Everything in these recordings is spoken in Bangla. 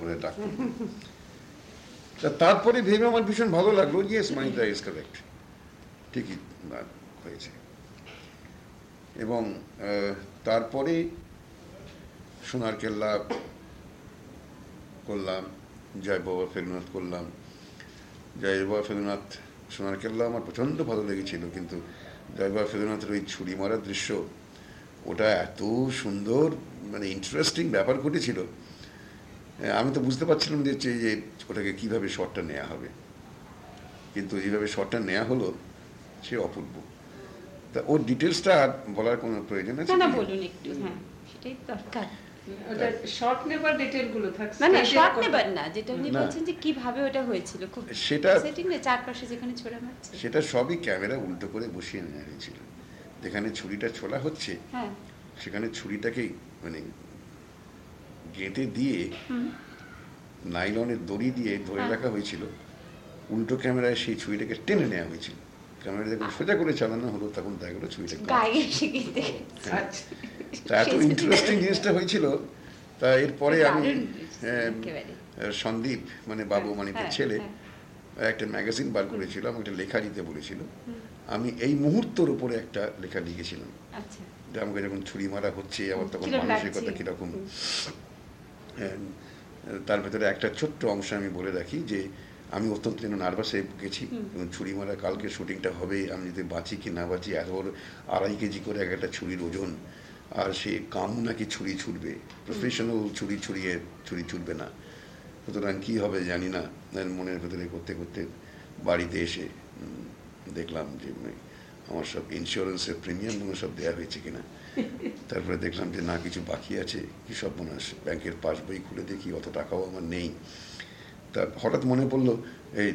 বলে ডাকতো তা তারপরে ভেবে আমার ভীষণ ভালো লাগল ইয়েস মানিতা ইজ কারেক্ট ঠিকই হয়েছে। এবং তারপরে সোনার কেল্লা করলাম জয় বাবা ফেরুনাথ করলাম। জয় বাবা ফেরুনাথ সোনার কেল্লা আমার প্রচণ্ড ভালো লেগেছিল কিন্তু জয় বাবা ফেরুনাথের ওই ছুরি মারার দৃশ্য ওটা এত সুন্দর মানে ইন্টারেস্টিং ব্যাপার ঘটেছিল। আমি তো বুঝতে পারছিলাম যে যে যে ওটাকে কীভাবে শটটা নেওয়া হবে। কিন্তু যেভাবে শটটা নেওয়া হলো সে অপূর্ব। তা ওর ডিটেলসটা আর বলার কোনো প্রয়োজন আছে না না বলুন একটু হ্যাঁ সেটাই দরকার। ওটা শর্ট নেবার ডিটেলগুলো থাকছে না না Stage এর শর্ট কথা- নেবার না যেটা উনি না। বলছেন যে কীভাবে ওটা হয়েছিল সেটা সেটিং চারপাশে যেখানে সেটা সবই ক্যামেরা উল্টো করে বসিয়ে নেওয়া হয়েছিল। যেখানে ছুরিটা ছোলা হচ্ছে হ্যাঁ। সেখানে ছুরিটাকেই মানে গেঁটে দিয়ে নাইলনের দড়ি দিয়ে ধরে হ্যাঁ। রাখা হয়েছিল। উল্টো ক্যামেরায় সেই ছুরিটাকে টেনে নেওয়া হয়েছিল। ক্যামেরা যখন সোজা করে চালানো হলো তখন দেখা গেলো এসে গিয়ে আচ্ছা। তা এত ইন্টারেস্টিং জিনিসটা হয়েছিল। তা এরপরে আমি হ্যাঁ, সন্দীপ মানে বাবু মানিকের হ্যাঁ, ছেলে হ্যাঁ। একটা ম্যাগাজিন বার করেছিল আমাকে একটা লেখা দিতে বলেছিল। আমি এই মুহূর্তের উপরে একটা লেখা লিখেছিলাম। আচ্ছা। যে আমাকে যখন ছুরি মারা হচ্ছে আবার তখন মানসিকতা? কীরকম। হ্যাঁ, তার ভেতরে একটা ছোট্ট অংশ আমি বলে রাখি যে আমি অত্যন্ত যেন নার্ভাস হয়ে গেছি এবং ছুরি মারা কালকে শুটিংটা হবে আমি যদি বাঁচি কি না বাঁচি এত বড় আড়াই কেজি করে এক একটা ছুরির ওজন আর সে কাম নাকি ছুরি ছুটবে প্রফেশনাল ছুরি ছুরিয়ে ছুরি ছুটবে না। সুতরাং কি হবে জানি না। মনের ভেতরে করতে করতে বাড়িতে এসে দেখলাম যে মানে আমার সব ইন্স্যুরেন্সের প্রিমিয়ামগুলো সব দেওয়া হয়েছে কিনা। তারপরে দেখলাম যে না কিছু বাকি আছে কি সব মনে হয় ব্যাংকের পাসবই খুলে দেখি অত টাকাও আমার নেই। তা হঠাৎ মনে পড়ল এই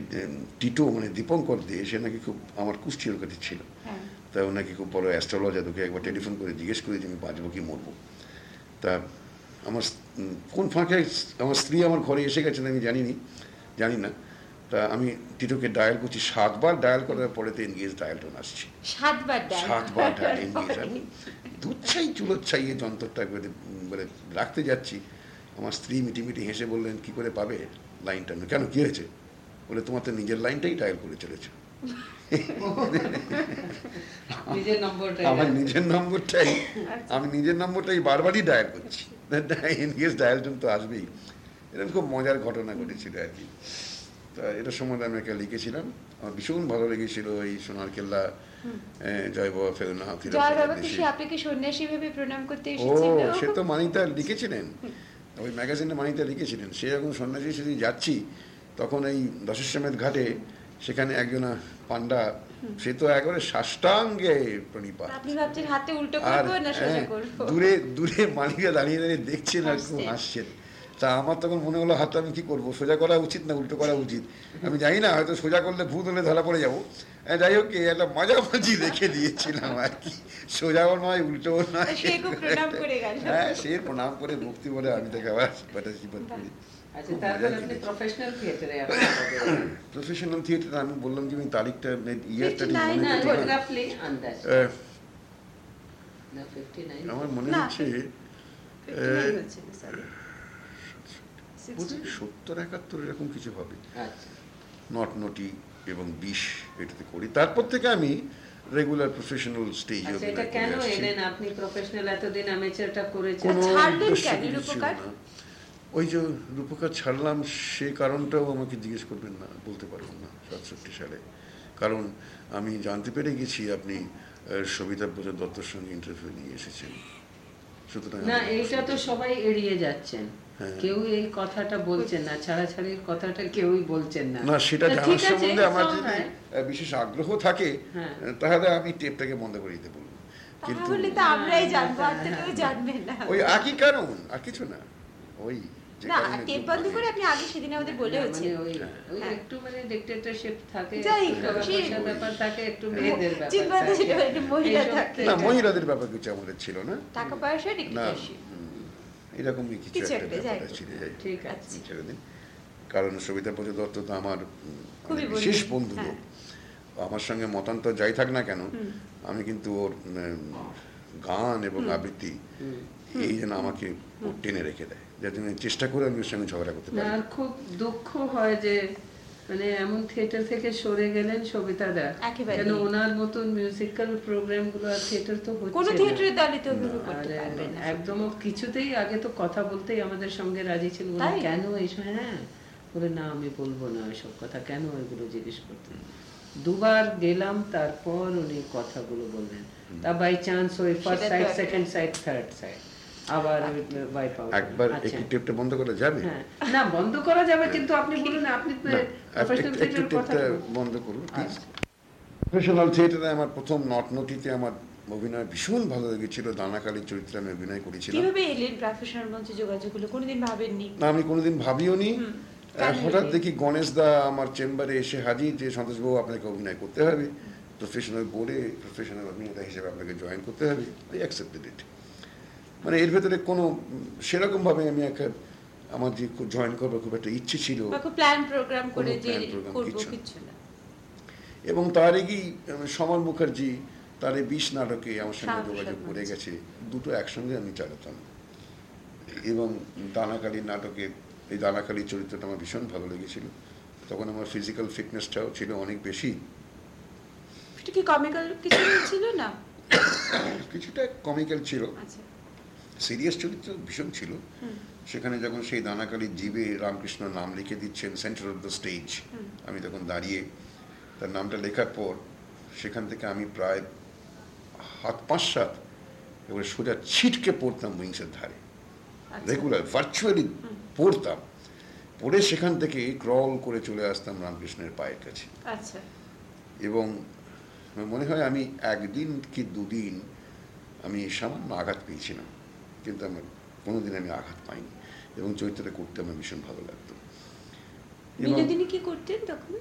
টিটো মানে দীপঙ্কর দিয়ে সে নাকি খুব আমার কুষ্টির কাছে ছিল। হ্যাঁ। তা ও নাকি খুব বড় অ্যাস্ট্রোলজার তোকে একবার টেলিফোন করে জিজ্ঞেস করে যে আমি বাঁচবো কি মরবো? তা আমার কোন ফাঁকে আমার স্ত্রী আমার ঘরে এসে গেছেন আমি জানিনি জানি না। তা আমি টিটোকে ডায়াল করছি সাতবার ডায়াল করার পরে তো এনগেজ ডায়াল টোন আসছে। সাতবার সাতবার ডায়াল এনগেজ আমি দুধ ছাই চুলোর ছাই এই যন্ত্রটা করে বলে রাখতে যাচ্ছি। আমার স্ত্রী মিটি মিটি হেসে বললেন কি করে পাবে লাইনটা কেন কি হয়েছে? বলে তোমার তো নিজের লাইনটাই ডায়াল করে চলেছো। আমার নিজের নম্বরটাই আচ্ছা। আমি নিজের নম্বরটাই বারবারই ডায়াল করছি। এনগেজ ডায়াল টোন তো আসবেই। এরকম খুব মজার ঘটনা ঘটেছিল আর কি। তা এটার সম্বন্ধে আমি একটা লিখেছিলাম। আমার ভীষণ ভালো লেগেছিল এই সোনার কেল্লা জয় বাবা জয় বাবা কি সে আপনাকে সন্ন্যাসী ভেবে প্রণাম করতে ও সে তো মানিতা লিখেছিলেন। ওই ম্যাগাজিনে মানিতা লিখেছিলেন। সে যখন সন্ন্যাসী সেদিন যাচ্ছি তখন এই দশশ্রমেধ ঘাটে সেখানে একজনা পান্ডা সে তো একবারে সাষ্টাঙ্গে প্রণিপাত। আপনি ভাবছেন হাতে উল্টো করব না সোজা হ্যাঁ, করব? দূরে দূরে মালিকা দাঁড়িয়ে দাঁড়িয়ে দেখছেন আর খুব হাসছেন। তা আমার তখন মনে হলো হাতটা আমি কি করব? সোজা করা উচিত না উল্টো করা উচিত? আমি জানি না হয়তো সোজা করলে ভূত হলে ধরা পড়ে যাব। যাই হোক কি একটা মাঝামাঝি রেখে দিয়েছিলাম আর কি সোজাও নয় উল্টোও নয় সে খুব প্রণাম করে গেল। হ্যাঁ সে প্রণাম করে ভক্তি বলে আমি তাকে আবার করি আচ্ছা। প্রফেশনাল থিয়েটার আমি বললাম যে আমি তারিখটা ইয়ারটা ঠিক 59 মনে না করতে পারি না। রাফলি আন্দাজ আহ, না 59 আমার মনে হচ্ছে 59 হচ্ছে না, sorry। বোধহয় সত্তর একাত্তর এরকম কিছু হবে আচ্ছা নট নটি এবং বিষ এটাতে করি। তারপর থেকে আমি রেগুলার প্রফেশনাল স্টেজে আচ্ছা এটা কেন এলেন? আপনি প্রফেশনাল এতদিন অ্যামেচারটা করেছেন। ছাড়লেন কেন রূপকার? ওই যে রূপকার ছাড়লাম সে কারণটাও আমাকে জিজ্ঞেস করবেন না বলতে পারবেন না সাতষট্টি সালে। কারণ আমি জানতে পেরে গেছি আপনি সবিতা ব্রজ দত্তর সঙ্গে ইন্টারভিউ নিয়ে এসেছেন। সুতরাং না এইটা তো সবাই এড়িয়ে যাচ্ছেন। কেউ এই কথাটা বলছেন না ছাড়াছাড়ির কথাটা কেউই বলছেন না। না সেটা জানার সম্বন্ধে আমার যদি বিশেষ আগ্রহ থাকে হ্যাঁ। তাহলে আমি টেপটাকে বন্ধ করে দিতে বলব। কিন্তু আমরাই জানব আর তো কেউ জানবে না। ওই একই কারণ আর কিছু না। ওই না টেপ বন্ধ করে আপনি আগে সেদিন আমাদের বলে হচ্ছে মানে ওই হ্যাঁ। একটু মানে ডিক্টেটরশিপ থাকে যাই একটু হোক, টাকা সে- পয়সার ব্যাপার থাকে একটু মেয়েদের ব্যাপার থাকে। মহিলা থাকে। না মহিলাদের ব্যাপার কিছু আমাদের ছিল না। টাকা পয়সা ডিক্টেটরশিপ এরকমই কিছু একটা যায় ব্যাপার ছিল ঠিক আছে। ছেড়ে দিন কারণ সবিতা পুজো দত্ত তো আমার মানে। বিশেষ বন্ধু হ্যাঁ। লোক আমার সঙ্গে মতান্তর যাই থাক না কেন আমি কিন্তু ওর গান এবং আবৃত্তি এই যেন আমাকে টেনে রেখে দেয় যাতে জন্য চেষ্টা করে আমি ওর সঙ্গে ঝগড়া করতে পারি খুব দুঃখ হয় যে মানে এমন থিয়েটার থেকে সরে গেলেন সবিতা দা। কেন ওনার মতন মিউজিক্যাল প্রোগ্রামগুলো আর থিয়েটার তো হচ্ছে কোনো দলই তো ওগুলো করতে পারবে না একদম কিছুতেই আগে তো কথা বলতেই আমাদের সঙ্গে রাজি ছিল বলে? কেন এইসব হ্যাঁ। বলে না আমি বলব না ওইসব কথা। কেন ওইগুলো জিজ্ঞেস করতে? দুবার গেলাম তারপর উনি কথাগুলো বললেন। তা বাই চান্স ওই first side second side third side আবার ওয়াইপ আউট একবার একটু টেপটা বন্ধ করা যাবে? হ্যাঁ। না বন্ধ করা যাবে কিন্তু আপনি বলুন আপনি প্রফেশনাল একটু- একটু থিয়েটার কথা বন্ধ করুন প্লিজ আচ্ছা। প্রফেশনাল থিয়েটারে আমার প্রথম নট নটিতে আমার অভিনয় ভীষণ ভালো লেগেছিল। দানাকালীর চরিত্রে আমি অভিনয় করেছিলাম। কীভাবে এলেন প্রফেশনাল মঞ্চে যোগাযোগ হলো কোনোদিন ভাবেননি? না আমি কোনোদিন ভাবিও নি হুম, আহ, কেন হঠাৎ দেখি গণেশ দা আমার চেম্বারে এসে হাজির যে সন্তোষবাবু আপনাকে অভিনয় করতে হবে প্রফেশনাল বোর্ডে প্রফেশনাল অভিনেতা হিসেবে আপনাকে জয়েন করতে হবে। আই অ্যাকসেপ্টেড ইট মানে এর ভেতরে কোনো সেরকমভাবে আমি একটা আমার যে জয়েন করবার খুব একটা ইচ্ছে ছিল। প্ল্যান প্রোগ্রাম করে যে plan program করব কিচ্ছু না। এবং তার আগেই সমর মুখার্জি তার এই বিষ নাটকে আমার সঙ্গে যোগাযোগ করে গেছে। দুটো একসঙ্গে আমি চালাতাম। এবং দানাকালী নাটকে এই দানাকালী চরিত্রটা আমার ভীষণ ভালো লেগেছিল। তখন আমার ফিজিক্যাল ফিটনেসটাও ছিল অনেক বেশি। কি কমিক্যাল কিছু ছিল না? কিছুটা কমিক্যাল ছিল। আচ্ছা। সিরিয়াস চরিত্র ভীষণ ছিল। সেখানে যখন সেই দানাকালীর জীবে রামকৃষ্ণ নাম লিখে দিচ্ছেন সেন্টার অফ দ্য স্টেজ আমি তখন দাঁড়িয়ে তার নামটা লেখার পর সেখান থেকে আমি প্রায় হাত পাঁচ সাত এবারে সোজা ছিটকে পড়তাম উইংসের ধারে। আচ্ছা। রেগুলার ভার্চুয়ালি পড়তাম। পড়ে সেখান থেকে ক্রল করে চলে আসতাম রামকৃষ্ণের পায়ের কাছে। আচ্ছা। এবং মনে হয় আমি একদিন কি দুদিন আমি সামান্য আঘাত পেয়েছিলাম। কিন্তু আমার কোনোদিন আমি আঘাত পাইনি এবং চরিত্রটা করতে আমার ভীষণ ভালো লাগতো। বিনোদিনী কি করতেন তখন?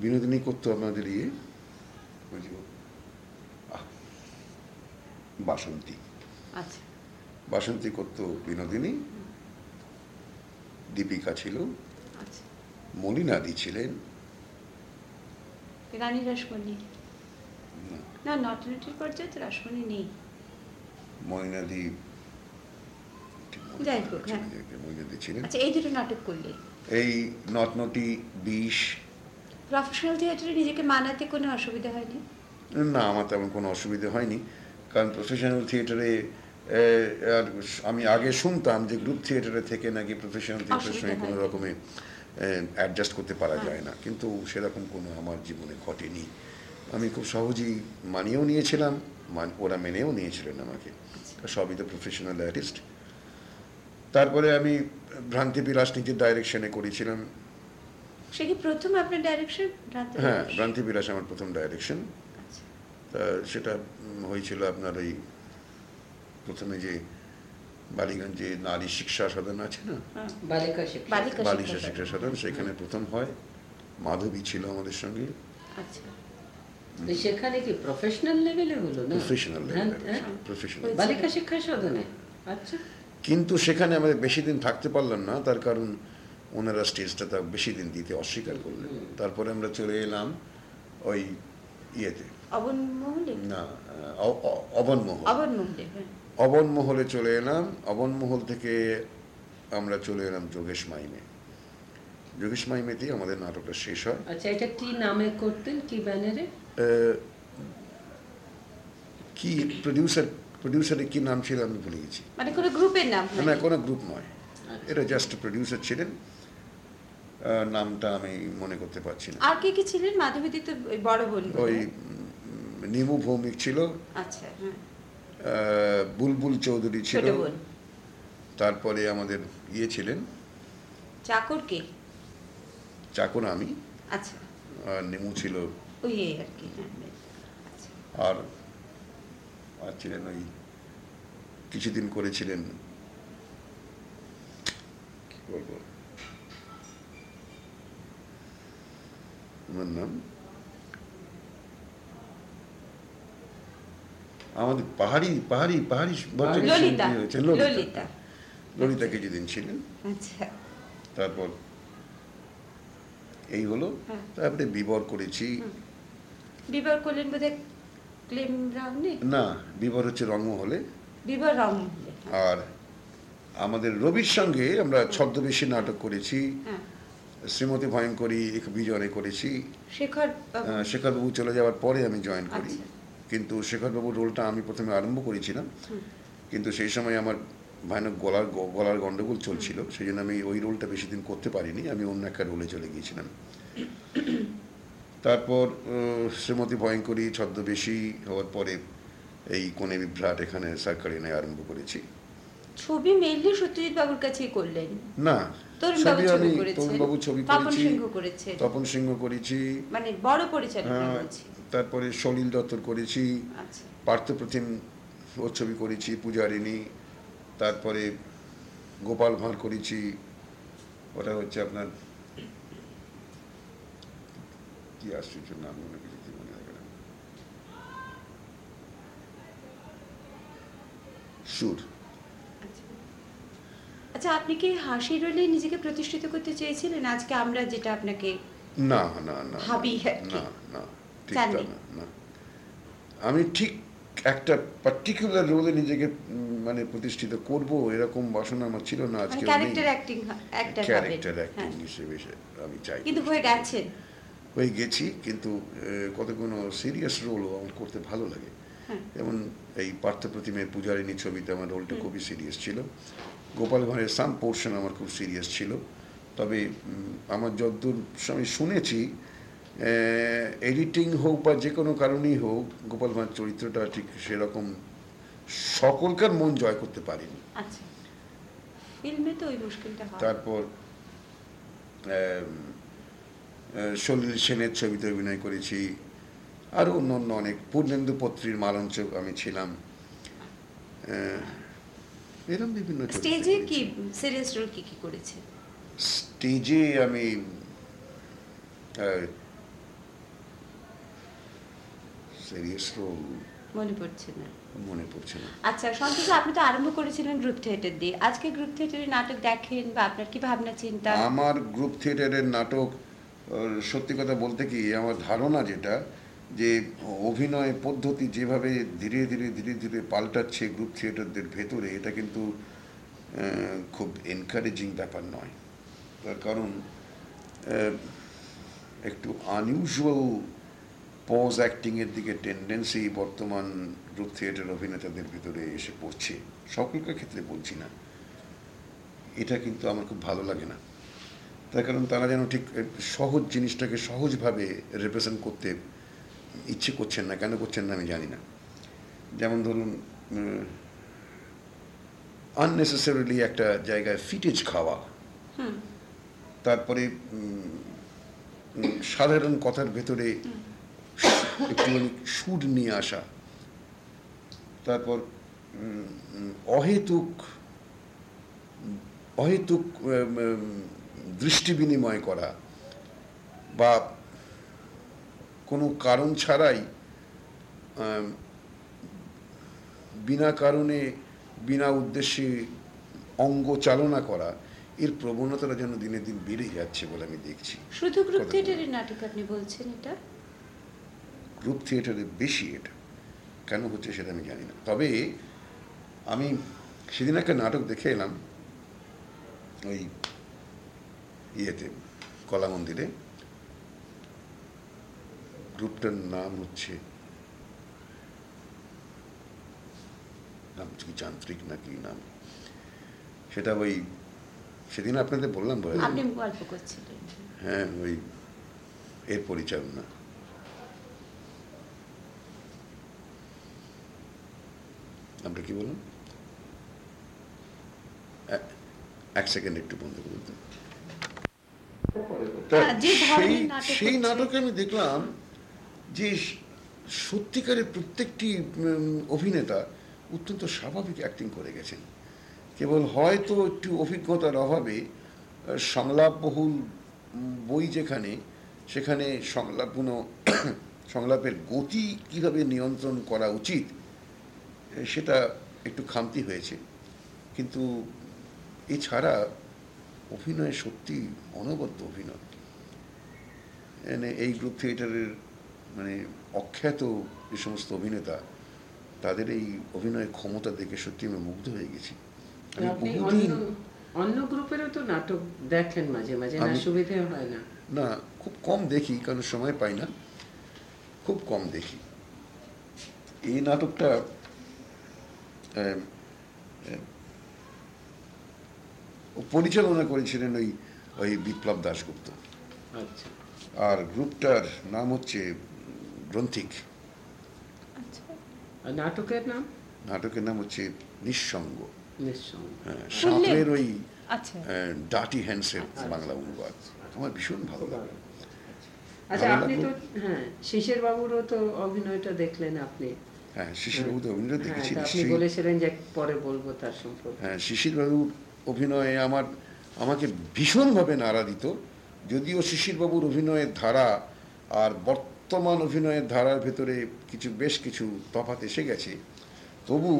বিনোদিনী করতো আমাদের ইয়ে বাসন্তী। আচ্ছা। বাসন্তী করতো বিনোদিনী দীপিকা ছিল আচ্ছা। মলিনাদি ছিলেন। রানী রাসমণি? না, না নটনটির পর্যায়ে তো রাসমণি নেই। মলিনাদি যাই হোক, হ্যাঁ। ছিলেন আচ্ছা এই দুটো নাটক করলে। এই নটনটি বিষ। প্রফেশনাল থিয়েটারে নিজেকে মানাতে কোনো অসুবিধা হয়নি? না আমার তেমন কোনো অসুবিধা হয়নি। কারণ প্রফেশনাল থিয়েটারে আর আমি আগে শুনতাম যে গ্রুপ থিয়েটারে থেকে নাকি প্রফেশনাল থিয়েটারের সঙ্গে কোনো হয়নি। রকমে অ্যাডজাস্ট করতে পারা হ্যাঁ। যায় না। কিন্তু সেরকম কোনো আমার জীবনে ঘটেনি। আমি খুব সহজেই মানিয়েও নিয়েছিলাম মান- ওরা মেনেও নিয়েছিলেন আমাকে। আচ্ছা। সবই তো প্রফেশনাল আর্টিস্ট তারপরে আমি ভ্রান্তি বিলাস নিজের ডাইরেকশনে করেছিলাম। সে কি প্রথম আপনার ডাইরেকশন হ্যাঁ ভ্রান্তি বিলাস আমার প্রথম ডাইরেকশন আচ্ছা। তা সেটা হয়েছিল আপনার ওই প্রথমে যে বালিগঞ্জে নারী শিক্ষা সদন আছে না? হ্যাঁ। বালিকা শিক্ষা সদন সেখানে প্রথম হয়। মাধবী ছিল আমাদের সঙ্গে। আচ্ছা। সেখানে কি প্রফেশনাল লেভেলে হলো না? প্রফেশনাল হ্যাঁ। প্রফেশনাল বালিকা শিক্ষা সদনে আচ্ছা। কিন্তু সেখানে আমাদের বেশি দিন থাকতে পারলাম না তার কারণ ওনারা স্টেজটা তা বেশি দিন দিতে অস্বীকার করলেন। তারপরে আমরা চলে এলাম ওই ইয়েতে। না অ- অ- অবনমহল অবন মহলে হ্যাঁ। অবনমহলে চলে এলাম। অবনমহল থেকে আমরা চলে এলাম যোগেশ মাইমে। যোগেশ মাইমেতেই আমাদের নাটকটা শেষ হয়। আচ্ছা এটা কি নামে করতেন? কি ব্যানারে? আহ, কি প্রডিউসার প্রডিউসারের কি নাম ছিল আমি ভুলে গেছি। মানে কোনো গ্রুপের নাম না কোনো গ্রুপ নয়। এটা জাস্ট প্রডিউসার ছিলেন। নামটা আমি মনে করতে পারছি না। আর কে কি ছিলেন? মাধবীদি তো বড় বোন ওই নিমু ভৌমিক ছিল। আচ্ছা হ্যাঁ। বুলবুল চৌধুরী ছিল। তারপরে আমাদের ইয়ে ছিলেন। চাকর কে? চাকর আমি। আচ্ছা। নিমু ছিল। ওই আর কি হ্যাঁ বেশ। আচ্ছা। আর আর ছিলেন ওই কিছুদিন করেছিলেন। কি বলব? ওনার নাম? আমাদের পাহাড়ি পাহাড়ি পাহাড়ি ভদ্রলোক ললিতা। কিছুদিন ছিলেন। আচ্ছা। তারপর এই হলো। হ্যাঁ। তারপরে বিবর করেছি। বিবার করলেন বোধহয় না বিবর হচ্ছে রঙ্গমহলে। বিবার আর আমাদের রবির সঙ্গে আমরা ছদ্মবেশী নাটক করেছি হ্যাঁ। শ্রীমতী ভয়ঙ্করী এক বিজনে করেছি। শেখর বাবু, শেখরবাবু চলে যাওয়ার পরে আমি জয়েন করি। আচ্ছা। কিন্তু শেখরবাবুর রোলটা আমি প্রথমে আরম্ভ করেছিলাম। কিন্তু সেই সময় আমার ভয়ানক গলার গলার গন্ডগোল চলছিল। সেই জন্য আমি ওই রোলটা বেশি দিন করতে পারিনি। আমি অন্য একটা রোলে চলে গিয়েছিলাম। তারপর শ্রীমতী ভয়ঙ্করী ছদ্মবেশী হওয়ার পরে এই কোণে বিভ্রাট এখানে সার্কারিনায় আরম্ভ করেছি। ছবি মেনলি সত্যজিৎ বাবুর কাছেই করলেন। না ছবি বাবু ছবি আমি তরুণবাবু ছবি তপন করেছি সিংহ করেছে। তপন সিংহ করেছি মানে বড় পরিচালক হ্যাঁ, তারপরে সলিল দত্তর করেছি আচ্ছা। পার্থপ্রতিম ওর ছবি করেছি পূজারিণী তারপরে গোপাল ভাঁড় করেছি ওটা হচ্ছে আপনার কি আশ্চর্য নাম মনে কিছু মনে হবে না সুর আচ্ছা। আপনি কি হাসি রোলে নিজেকে প্রতিষ্ঠিত করতে চেয়েছিলেন? আজকে আমরা যেটা আপনাকে না না না ভাবি না না ঠিক না আমি ঠিক একটা পার্টিকুলার রোলে নিজেকে মানে প্রতিষ্ঠিত করব এরকম বাসনা আমার ছিল না মানে আজকে character acting actor character acting. হিসেবে আমি চাই। কিন্তু হয়ে গেছে। হয়ে গেছি কিন্তু কতগুলো সিরিয়াস রোলও আমার করতে ভালো লাগে। যেমন এই পার্থ প্রতিমের পূজারিণী ছবিতে আমার রোলটা খুবই সিরিয়াস ছিল। গোপাল ভাঁড়ের সাম পোর্শন আমার খুব সিরিয়াস ছিল। তবে আমার যতদূর আমি শুনেছি এডিটিং হোক বা যে কোনো কারণেই হোক গোপাল ভাঁড় চরিত্রটা ঠিক সেরকম সকলকার মন জয় করতে পারেনি। আচ্ছা। তারপর সলিল সেনের ছবিতে অভিনয় করেছি। আরও অন্য অন্য অনেক। পূর্ণেন্দু পত্রীর মালঞ্চ আমি ছিলাম। এরম বিভিন্ন স্টেজে কি সিরিয়াস রোল কি কি করেছে? স্টেজে আমি সিরিয়াস রোল মনে পড়ছে না। মনে পড়ছে না। আচ্ছা সন্তোষ আপনি তো আরম্ভ করেছিলেন গ্রুপ থিয়েটার দিয়ে। আজকে গ্রুপ থিয়েটারে নাটক দেখেন বা আপনার কি ভাবনা চিন্তা? আমার গ্রুপ থিয়েটারের নাটক সত্যি কথা বলতে কি আমার ধারণা যেটা যে অভিনয় পদ্ধতি যেভাবে ধীরে ধীরে ধীরে ধীরে পাল্টাচ্ছে গ্রুপ থিয়েটারদের ভেতরে, এটা কিন্তু খুব এনকারেজিং ব্যাপার নয়। তার কারণ একটু আনইউজুয়াল পজ অ্যাক্টিংয়ের দিকে টেন্ডেন্সি বর্তমান গ্রুপ থিয়েটার অভিনেতাদের ভিতরে এসে পড়ছে। সকলকার ক্ষেত্রে বলছি না। এটা কিন্তু আমার খুব ভালো লাগে না। তার কারণ তারা যেন ঠিক সহজ জিনিসটাকে সহজভাবে রিপ্রেজেন্ট করতে ইচ্ছে করছেন না কেন করছেন না আমি জানি না। যেমন ধরুন আননেসেসারিলি একটা জায়গায় ফিটেজ খাওয়া। তারপরে সাধারণ কথার ভেতরে একটুখানি সুর নিয়ে আসা। তারপর অহেতুক অহেতুক দৃষ্টি বিনিময় করা। বা কোনো কারণ ছাড়াই বিনা কারণে বিনা উদ্দেশ্যে অঙ্গ চালনা করা এর প্রবণতাটা যেন দিনে দিন বেড়ে যাচ্ছে বলে আমি দেখছি। শুধু গ্রুপ থিয়েটারের নাটক আপনি বলছেন এটা? গ্রুপ থিয়েটারে বেশি এটা। কেন হচ্ছে সেটা আমি জানি না। তবে আমি সেদিন একটা নাটক দেখে এলাম ওই ইয়েতে কলা মন্দিরে গ্রুপটার নাম হচ্ছে নাম কি যান্ত্রিক নাকি নাম? সেটা ওই সেদিন আপনাদের বললাম বলে আপনি গল্প করছিলেন। হ্যাঁ ওই এর পরিচালনা। আমরা কি বলুন এক সেকেন্ড একটু বন্ধ করুন হ্যাঁ, সেই নাটকে আমি দেখলাম যে সত্যিকারের প্রত্যেকটি অভিনেতা অত্যন্ত স্বাভাবিক অ্যাক্টিং করে গেছেন। কেবল হয়তো একটু অভিজ্ঞতার অভাবে সংলাপবহুল বই যেখানে, সেখানে সংলাপগুলো, সংলাপের গতি কীভাবে নিয়ন্ত্রণ করা উচিত সেটা একটু খামতি হয়েছে। কিন্তু এছাড়া অভিনয় সত্যি অনবদ্য অভিনয়। এই গ্রুপ থিয়েটারের মানে অখ্যাত যে সমস্ত অভিনেতা তাদের এই অভিনয়ের ক্ষমতা দেখে সত্যি আমি মুগ্ধ হয়ে গেছি। আমি বহুদিন অন্য গ্রুপেরও তো নাটক দেখেন মাঝে মাঝে না সুবিধে হয় না। না খুব কম দেখি কারণ সময় পাই না। খুব কম দেখি। এই নাটকটা পরিচালনা করেছিলেন ওই ওই বিপ্লব দাশগুপ্ত। আচ্ছা। আর গ্রুপটার নাম হচ্ছে গ্রন্থিক। আচ্ছা। নাটকের নাম? নাটকের নাম হচ্ছে নিঃসঙ্গ। হ্যাঁ, সাঁতরের ওই আচ্ছা। ডাটি হ্যান্ডসের আচ্ছা। বাংলা অনুবাদ আমার ভীষণ ভালো লাগে। আচ্ছা আপনি তো হ্যাঁ শিশির বাবুরও তো অভিনয়টা দেখলেন আপনি। হ্যাঁ শিশিরবাবু তো অভিনয় হ্যাঁ দেখেছি। আপনি বলেছিলেন যে পরে বলব তার সম্পর্কে। হ্যাঁ শিশিরবাবুর অভিনয়ে আমার আমাকে ভীষণভাবে নাড়া দিত। যদিও শিশিরবাবুর অভিনয়ের ধারা আর বর্তমান অভিনয়ের ধারার ভেতরে কিছু বেশ কিছু তফাৎ এসে গেছে। তবু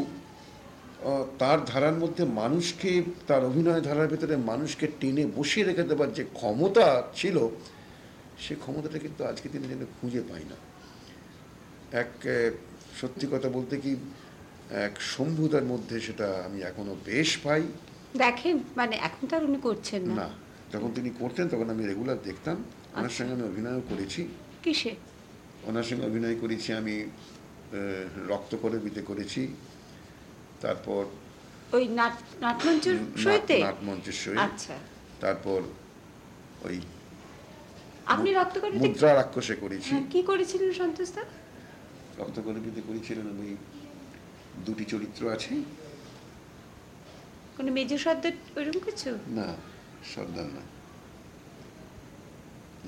তার ধারার মধ্যে মানুষকে তার অভিনয় ধারার ভেতরে মানুষকে টেনে বসিয়ে রেখে দেবার যে ক্ষমতা ছিল সে ক্ষমতাটা কিন্তু আজকে তিনি যেন খুঁজে পাই না। এক সত্যি কথা বলতে কি এক শম্ভুতার মধ্যে সেটা আমি এখনও বেশ পাই। দেখেন মানে এখন তো আর উনি করছেন না যখন তিনি করতেন তখন আমি রেগুলার দেখতাম। ওনার আচ্ছা। সঙ্গে আমি অভিনয়ও করেছি। কিসে? ওনার সঙ্গে অভিনয় করেছি আমি রক্ত করে বিতে করেছি। তারপর ওই নাট নাটমঞ্চের সইতে নাটমঞ্চের সই আচ্ছা। তারপর ওই আপনি রক্ত করে মুদ্রা রাক্ষসে করেছি। হ্যাঁ, কি করেছিলেন সন্তোষ দা? রক্ত করে বিতে করেছিলেন ওই দুটি চরিত্র আছে। কোনো মেজর সর্দার ওইরকম কিছু? না সর্দার না।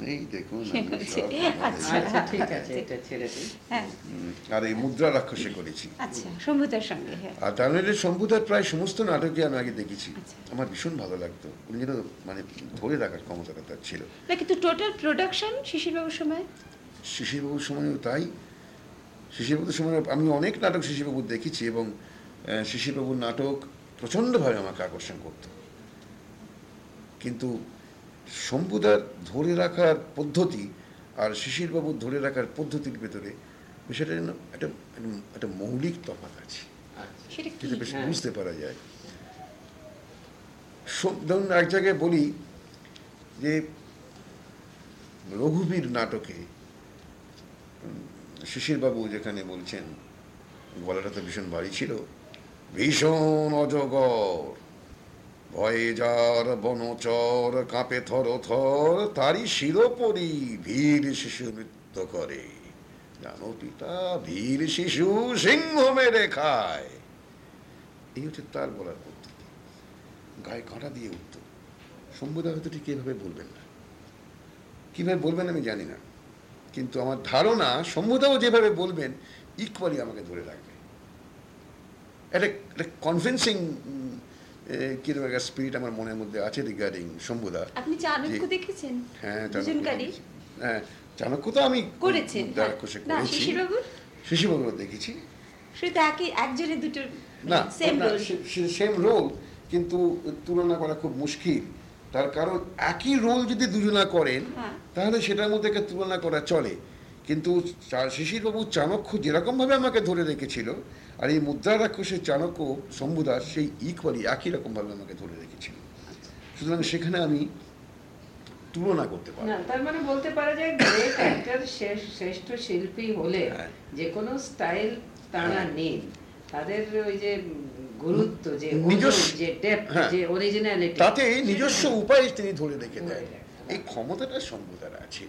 এই দেখুন আছে। আচ্ছা। আচ্ছা ঠিক আছে এটা ছেড়ে দিন হ্যাঁ। আর এই মুদ্রা রাক্ষসে করেছি। আচ্ছা শম্ভুতার সঙ্গে হ্যাঁ। আর তামিলের সম্ভুতার প্রায় সমস্ত নাটকে আমি আগে দেখেছি। আচ্ছা। আমার ভীষণ ভালো লাগতো। উনি যেন মানে ধরে রাখার ক্ষমতাটা তার ছিল। না কিন্তু টোটাল প্রোডাকশন শিশিরবাবুর সময়? শিশিরবাবুর সময়ও তাই। শিশিরবাবুর সময় আমি অনেক নাটক শিশিরবাবুর দেখেছি এবং শিশিরবাবুর নাটক প্রচণ্ডভাবে আমাকে আকর্ষণ করত। কিন্তু শম্ভুদার ধরে রাখার পদ্ধতি আর শিশিরবাবুর ধরে রাখার পদ্ধতির ভেতরে বিষয়টা যেন একটা একটা- একটা মৌলিক তফাৎ আছে। আচ্ছা। সেটা বেশ হ্যাঁ। বুঝতে পারা যায়। ধরুন এক জায়গায় বলি যে রঘুবীর নাটকে শিশিরবাবু যেখানে বলছেন গলাটা তো ভীষণ ভারী ছিল ভীষণ অজগর। ভয়ে যার বনচর, কাঁপে থর থর তারই শিরোপরি ভীর শিশু নৃত্য করে। জানো পিতা, ভীর শিশু সিংহ মেরে খায়। এই হচ্ছে তার বলার পদ্ধতি। গায়ে কাঁটা দিয়ে উঠত। সম্বোধা হয়তো ঠিক এভাবে বলবেন না। কীভাবে বলবেন আমি জানি না। কিন্তু আমার ধারণা সম্বোধাও যেভাবে বলবেন ইকুয়ালি আমাকে ধরে রাখবে। একটা কনভিন্সিং কীরকম একটা স্পিরিট আমার মনের মধ্যে আছে রিগার্ডিং সম্বোধা আপনি চাণক্য দেখেছেন? হ্যাঁ হ্যাঁ চাণক্য তো আমি করেছেন। করেছি। শিশুবাবুও দেখেছি। সে তো একই একজনে দুটো না সেম রোল সেম রোল কিন্তু তুলনা করা খুব মুশকিল। তার কারণ একই রোল যদি দুজনা করেন হ্যাঁ। তাহলে সেটার মধ্যে একটা তুলনা করা চলে। কিন্তু শিশিরবাবু চাণক্য যেরকমভাবে আমাকে ধরে রেখেছিল আর এই মুদ্রা রাক্ষসের চাণক্য শম্ভুদাস সেই ইকুয়ালি একই রকমভাবে আমাকে ধরে রেখেছিল। সুতরাং সেখানে আমি তুলনা করতে পারি তার মানে বলতে পারা যায় গ্রেট অ্যাক্টর শ্রেষ্ঠ শিল্পী হলে হ্যাঁ। যে কোনো স্টাইল তারা হ্যাঁ। নেন তাদের ওই যে গুরুত্ব যে নিজস্ব- যে ডেপথ হ্যাঁ। যে অরিজিনালিটি তাতে নিজস্ব উপায় তিনি ধরে রেখে দেয় এই ক্ষমতাটা সম্ভুতার আছে।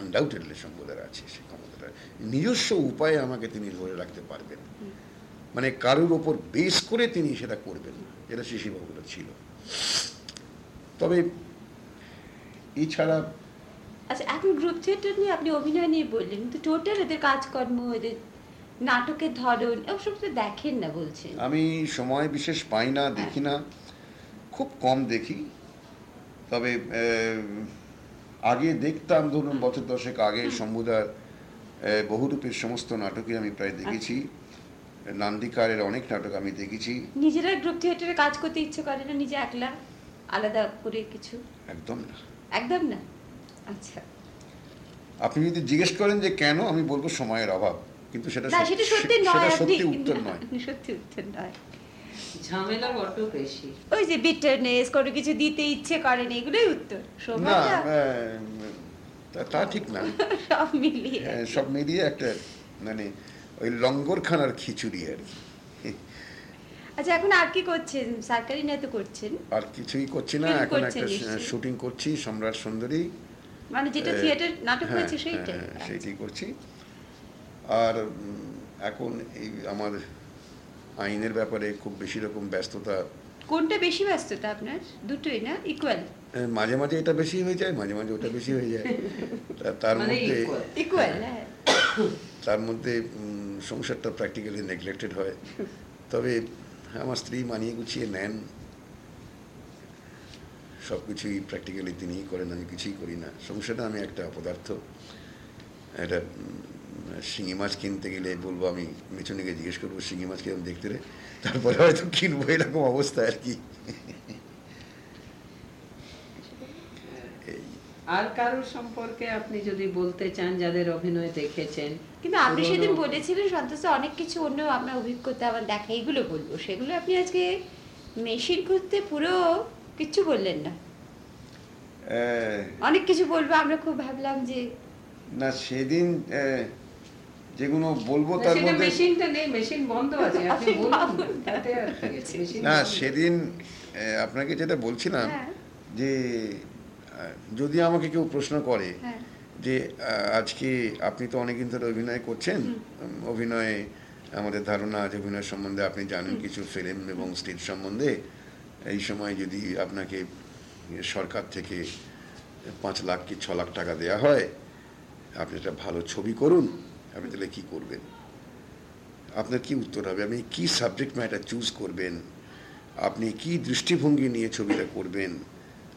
আনডাউটেডলি সম্ভুতার আছে সেই ক্ষমতাটা নিজস্ব উপায়ে আমাকে তিনি ধরে রাখতে পারবেন মানে কারোর ওপর বেস করে তিনি সেটা করবেন না যেটা শিশিরবাবুটা ছিল তবে এছাড়া আচ্ছা এখন গ্রুপ থিয়েটার নিয়ে আপনি অভিনয় নিয়ে বললেন কিন্তু টোটাল এদের কাজকর্ম এদের নাটকের ধরন ওসব তো দেখেন না বলছেন আমি সময় বিশেষ পাই না দেখি না খুব কম দেখি তবে আগে দেখতাম ধরুন বছর দশেক আগে শম্ভুদার বহুরূপের সমস্ত নাটকই আমি প্রায় দেখেছি। নান্দিকারের অনেক নাটক আমি দেখেছি। নিজেরা গ্রুপ থিয়েটারে কাজ করতে ইচ্ছে করে না? নিজে একলা? আলাদা করে কিছু? একদম না। একদম না? আচ্ছা। আপনি যদি জিজ্ঞেস করেন যে কেন আমি বলব সময়ের অভাব। কিন্তু সেটা সেটা সত্যি উত্তর নয়। সত্যি উত্তর নয়। ঝামেলা বড্ড বেশি। ওই যে বিটারনেস কোনো কিছু দিতে ইচ্ছে করেন এগুলোই উত্তর। না তা- তা ঠিক না। সব মিলিয়ে। হ্যাঁ, সব মিলিয়ে একটা মানে ওই লঙ্গরখানার খিচুড়ি আর কি। আচ্ছা এখন আর কি করছেন? সরকারি না তো করছেন? আর কিছুই করছি না Film এখন করছেন একটা নিশ্চয়ই। শুটিং করছি সম্রাট সুন্দরী। মানে যেটা এ, থিয়েটার নাটক হ্যাঁ, হয়েছে সেইটা হ্যাঁ, হ্যাঁ, সেইটাই করছি। আর উম, এখন এই আমার আইনের ব্যাপারে খুব বেশি রকম ব্যস্ততা। কোনটা বেশি ব্যস্ততা আপনার? দুটোই না? ইকুয়াল মাঝে মাঝে এটা বেশি হয়ে যায় মাঝে মাঝে ওটা বেশি হয়ে যায়। তা- তার মানে মধ্যে ইকুয়াল হ্যাঁ। তার মধ্যে সংসারটা প্র্যাকটিক্যালি নেগলেক্টেড হয়। তবে আমার স্ত্রী মানিয়ে গুছিয়ে নেন। সব কিছুই প্র্যাকটিক্যালি তিনিই করেন আমি কিছুই করি না। সংসারে আমি একটা অপদার্থ একটা উম, শিঙি মাছ কিনতে গেলে বলব আমি মিচুনিকে জিজ্ঞেস করব শিঙি মাছ কিরম দেখতে রে? তারপরে হয়তো কিনবো এরকম অবস্থা আর কি। আর কারোর সম্পর্কে আপনি যদি বলতে চান যাদের অভিনয় দেখেছেন কিন্তু আপনি সেদিন বলেছিলেন সন্তোষ অনেক কিছু অন্য আপনার অভিজ্ঞতা আমার দেখা এগুলো বলব। সেগুলো আপনি আজকে মেশিন করতে পুরো কিচ্ছু বললেন না। অনেক কিছু বলব আমরা খুব ভাবলাম যে না সেদিন যেগুলো বলব তার মধ্যে মেশিন না সেদিন আপনাকে যেটা বলছিলাম হ্যাঁ। যে যদি আমাকে কেউ প্রশ্ন করে হ্যাঁ। যে আজকে আপনি তো অনেকদিন ধরে অভিনয় করছেন অভিনয়ে আমাদের ধারণা আছে অভিনয় সম্বন্ধে আপনি জানেন কিছু ফিল্ম এবং স্টেজ সম্বন্ধে। এই সময় যদি আপনাকে সরকার থেকে পাঁচ লাখ কি ছ লাখ টাকা দেওয়া হয় আপনি একটা ভালো ছবি করুন। আপনি তাহলে কী করবেন? আপনার কি উত্তর হবে? আপনি কি সাবজেক্ট ম্যাটার চুজ করবেন? আপনি কি দৃষ্টিভঙ্গি নিয়ে ছবিটা করবেন?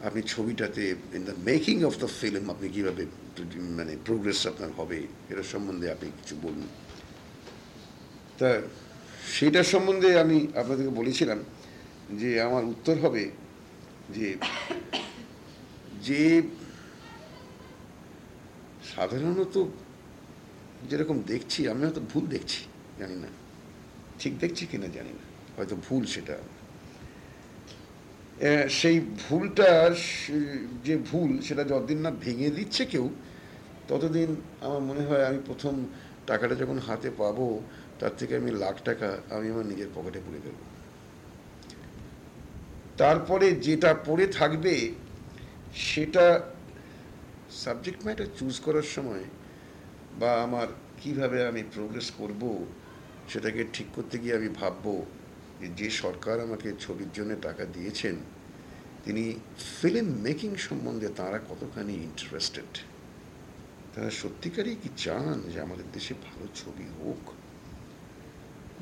আপনি ছবিটাতে in the making of the film আপনি কীভাবে মানে প্রোগ্রেস আপনার হবে? এর সম্বন্ধে আপনি কিছু বলুন। তা সেটার সম্বন্ধে আমি আপনাদেরকে বলেছিলাম যে আমার উত্তর হবে যে যে সাধারণত যেরকম দেখছি, আমি হয়তো ভুল দেখছি, জানি না। ঠিক দেখছি কিনা জানি না। হয়তো ভুল সেটা। সেই ভুলটা যে ভুল সেটা যতদিন না ভেঙে দিচ্ছে কেউ, ততদিন আমার মনে হয় আমি প্রথম টাকাটা যখন হাতে পাবো, তার থেকে আমি লাখ টাকা আমি আমার নিজের পকেটে পুরে দেবো তারপরে যেটা পড়ে থাকবে, সেটা সাবজেক্ট ম্যাটার চুজ করার সময় বা আমার কীভাবে আমি প্রোগ্রেস করব, সেটাকে ঠিক করতে গিয়ে আমি ভাববো যে সরকার আমাকে ছবির জন্য টাকা দিয়েছেন, তিনি ফিল্ম মেকিং সম্বন্ধে তারা কতখানি ইন্টারেস্টেড তারা সত্যিকারই কি চান যে, আমাদের দেশে ভালো ছবি হোক?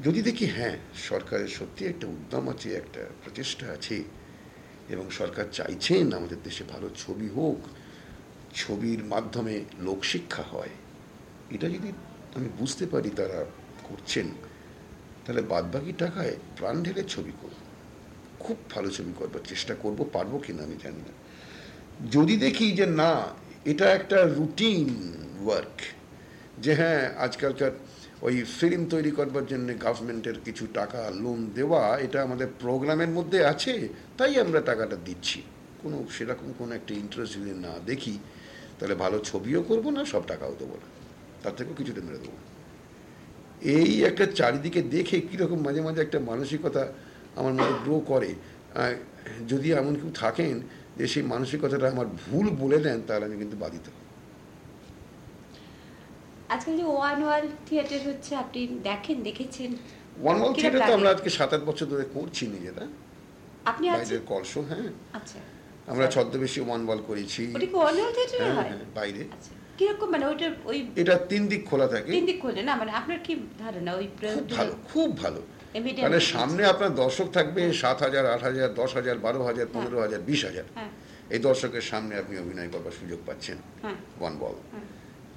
যদি দেখি হ্যাঁ সরকারের সত্যি একটা উদ্যম আছে, একটা প্রচেষ্টা আছে, এবং সরকার চাইছেন আমাদের দেশে ভালো ছবি হোক, ছবির মাধ্যমে লোকশিক্ষা হয় এটা যদি আমি বুঝতে পারি তারা করছেন, তাহলে বাদবাকি টাকায় প্রাণ ঢেলে ছবি করব। খুব ভালো ছবি করবার চেষ্টা করব, পারব কিনা আমি জানি না। যদি দেখি যে না, এটা একটা রুটিন ওয়ার্ক যে হ্যাঁ আজকালকার ওই ফিল্ম তৈরি করবার জন্য গভর্নমেন্টের কিছু টাকা লোন দেওয়া, এটা আমাদের প্রোগ্রামের মধ্যে আছে, তাই আমরা টাকাটা দিচ্ছি। কোনো সেরকম কোনো একটা ইন্টারেস্ট যদি না দেখি, তাহলে ভালো ছবিও করব না, সব টাকাও দেবো না। তার থেকেও কিছুটা মেরে দেবো। এই একটা চারিদিকে দেখে কীরকম মাঝে মাঝে একটা মানসিকতা আমার মধ্যে গ্রো করে। যদি এমন কেউ থাকেন যে সেই মানসিকতাটা আমার ভুল বলে দেন তাহলে আমি কিন্তু বাধিত। আজকাল যে ওয়ান থিয়েটার হচ্ছে আপনি দেখেন দেখেছেন? ওয়ান থিয়েটার তো আমরা আজকে সাত আট বছর ধরে করছি নিজেরা। আপনি বাইরের কলসো হ্যাঁ। আচ্ছা। আমরা ছদ্মবেশী ওয়ান ওয়াল করেছি। হ্যাঁ? হ্যাঁ বাইরে। আচ্ছা। কীরকম মানে ওইটার ওই এটা তিন দিক খোলা থাকে। তিন দিক খোলে না মানে আপনার কি ধারণা? ওই খুব ভালো খুব ভালো। audience। সামনে আপনার দর্শক থাকবে সাত হাজার আট হাজার দশ হাজার বারো হাজার পনেরো হাজার বিশ হাজার। হ্যাঁ। এই দর্শকের সামনে আপনি অভিনয় করবার সুযোগ পাচ্ছেন। হ্যাঁ। ওয়ান বল হ্যাঁ।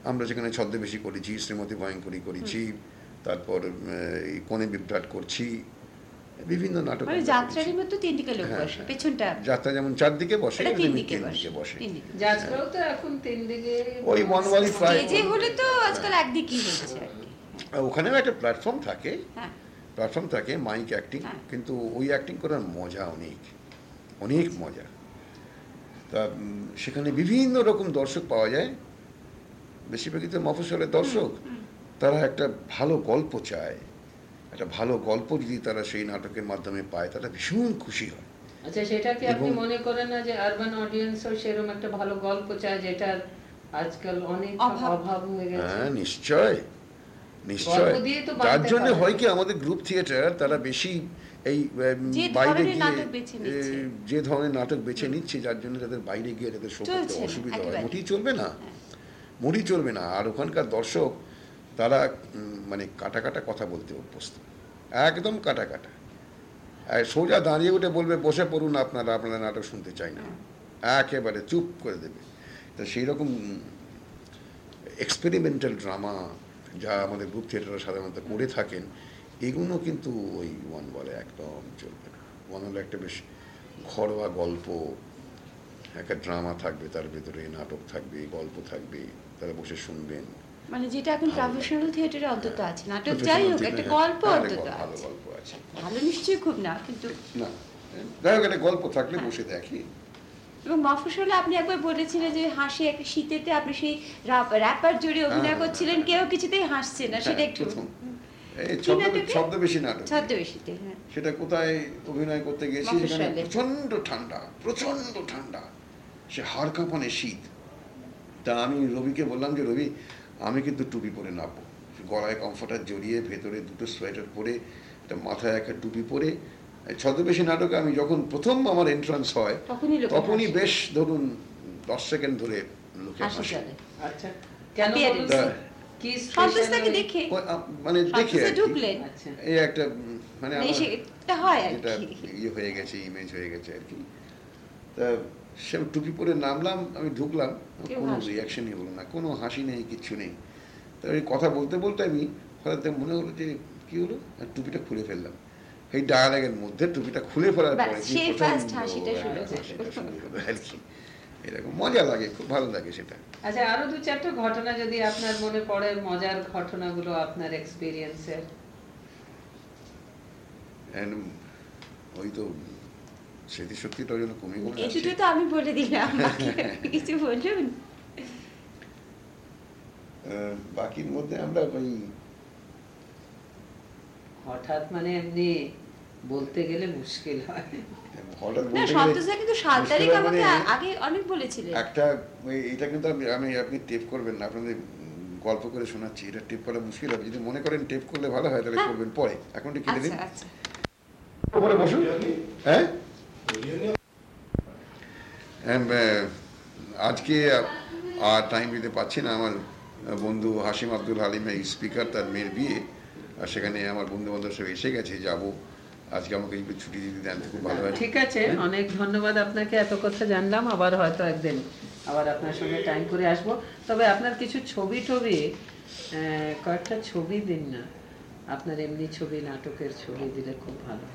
আমরা যেখানে ছদ্মবেশী করেছি শ্রীমতী ভয়ঙ্করী করেছি তারপর এই কোণে বিভ্রাট করছি বিভিন্ন নাটক মানে আমরা যাত্রার করেছি। মতো তিন দিকে লোক হ্যাঁ, বসে হ্যাঁ। পেছনটা। যাত্রা যেমন চারদিকে বসে এটা তিন দিকে বসে। যাত্রাও তো এখন তিন দিকে ওই one প্রায়- স্টেজে হলে তো আজকাল একদিকই হচ্ছে আর ওখানেও একটা প্ল্যাটফর্ম থাকে। হ্যাঁ। প্ল্যাটফর্ম থাকে মাইক অ্যাক্টিং। কিন্তু ওই অ্যাক্টিং করার মজা অনেক অনেক মজা। তা সেখানে বিভিন্ন রকম দর্শক পাওয়া যায়। বেশিরভাগই তো মফস্বলের দর্শক। তারা একটা ভালো গল্প চায়। একটা ভালো গল্প যদি তারা সেই নাটকের মাধ্যমে পায় তারা ভীষণ খুশি হয় আচ্ছা সেটা কি আপনি মনে করেন না যে আরবান অডিয়েন্সও সেরকম একটা ভালো গল্প চায় যেটার আজকাল অনেক অভাব। হয়ে গেছে হ্যাঁ নিশ্চয় নিশ্চয় গল্প দিয়ে তো যার জন্য হয় কি আমাদের গ্রুপ থিয়েটার তারা বেশি এই বাইরে গিয়ে নাটক বেছে নিচ্ছে। এ, যে ধরনের নাটক বেছে নিচ্ছে যার জন্য তাদের বাইরে গিয়ে তাদের অসুবিধা হয়। মোটেই চলবে না হ্যাঁ। মোটেই চলবে না আর ওখানকার দর্শক তারা মানে কাটা কাটা কথা বলতে অভ্যস্ত। একদম কাটা কাটা। সোজা দাঁড়িয়ে উঠে বলবে, বসে পড়ুন আপনারা আপনারা নাটক শুনতে চাই না। একেবারে চুপ করে দেবে। তা সেই রকম এক্সপেরিমেন্টাল ড্রামা যা আমাদের গ্রুপ থিয়েটাররা সাধারণত করে থাকেন, এগুলো কিন্তু ওই ওয়ান বলে একদম চলবে না। ওয়ান হলে একটা বেশ ঘরোয়া গল্প, একটা ড্রামা থাকবে, তার ভেতরে নাটক থাকবে, গল্প থাকবে, তারা বসে শুনবেন। মানে যেটা এখন প্রফেশনাল থিয়েটারে অন্তত আছে নাটক যাই হোক একটা হ্যাঁ, গল্প হ্যাঁ, অন্তত ভালো আছে। গল্প আছে। ভালো নিশ্চয়ই খুব না কিন্তু না যাই হোক একটা গল্প থাকলে বসে দেখি। এবং মফস্বলে আপনি একবার বলেছিলেন যে হাসি একটা শীতেতে আপনি সেই র্যাপার জুড়ে অভিনয় হ্যাঁ, করছিলেন কেউ কিছুতেই হাসছে না সেটা হ্যাঁ, একটু? ছদ্মবেশী নাটক। ছদ্মবেশীতে হ্যাঁ। সেটা কোথায় অভিনয় করতে গেছি সেখানে প্রচণ্ড ঠান্ডা প্রচণ্ড ঠান্ডা। সে হাড় কাঁপানে শীত। তা আমি রবিকে বললাম যে রবি আমি কিন্তু টুপি পরে নামবো। গলায় কমফর্টার জড়িয়ে ভেতরে দুটো সোয়েটার পরে একটা মাথায় একটা টুপি পরে ছদ্মবেশী নাটকে আমি যখন প্রথম আমার এন্ট্রান্স হয় তখনই। বেশ ধরুন দশ সেকেন্ড ধরে লোকে হাসে আচ্ছা কেন মানে দেখে আর কি। আচ্ছা। এই একটা মানে মানে হয় ইয়ে হয়ে গেছে ইমেজ হয়ে গেছে আর কি। তা সে টুপি পরে নামলাম আমি ঢুকলাম কোনো রিয়াকশনই হলো না কোনো হাসি নেই কিচ্ছু নেই। তা ওই কথা বলতে বলতে আমি হঠাৎ মনে হলো যে কি হলো? আর টুপিটা খুলে ফেললাম। এই ডায়ালগের মধ্যে টুপিটা খুলে ফেলার পরে হলো আর কি। এরকম মজা লাগে খুব ভালো লাগে সেটা। আচ্ছা আরও দু চারটা ঘটনা যদি আপনার মনে পড়ে মজার ঘটনাগুলো আপনার এক্সপিরিয়েন্সের ওই তো স্মৃতিশক্তিটা ওই জন্য কমে কমে দুটো তো আমি বলে দিলাম কিছু বলুন। বাকির মধ্যে আমরা ওই হঠাৎ মানে এমনি বলতে গেলে মুশকিল হয়। হঠাৎ বলতে কিন্তু সাত তারিখ আমাকে মানে- আগে অনেক বলেছিলেন। একটা এটা কিন্তু আমি আমি আপনি টেপ করবেন না আপনাদের গল্প করে শোনাচ্ছি এটা টেপ করা মুশকিল হবে। যদি মনে করেন টেপ করলে ভালো হয় তাহলে হ্যাঁ। করবেন পরে। এখন একটু কেটে দিন আচ্ছা। আচ্ছা বসুন। হ্যাঁ? আজকে আর টাইম দিতে পারছি না আমার বন্ধু হাসিম আব্দুল হালিম, এই স্পিকার তার মেয়ের বিয়ে। আর সেখানে আমার বন্ধু বান্ধব সব এসে গেছে, যাব। আজকে আমাকে একটু ছুটি দিতে দেন, খুব ভালো হয়। ঠিক আছে, অনেক ধন্যবাদ আপনাকে, এত কথা জানলাম, আবার হয়তো একদিন আবার আপনার সঙ্গে টাইম করে আসব। তবে আপনার কিছু ছবি টবি কয়েকটা ছবি দিন না। আপনার এমনি ছবি, নাটকের ছবি দিলে খুব ভালো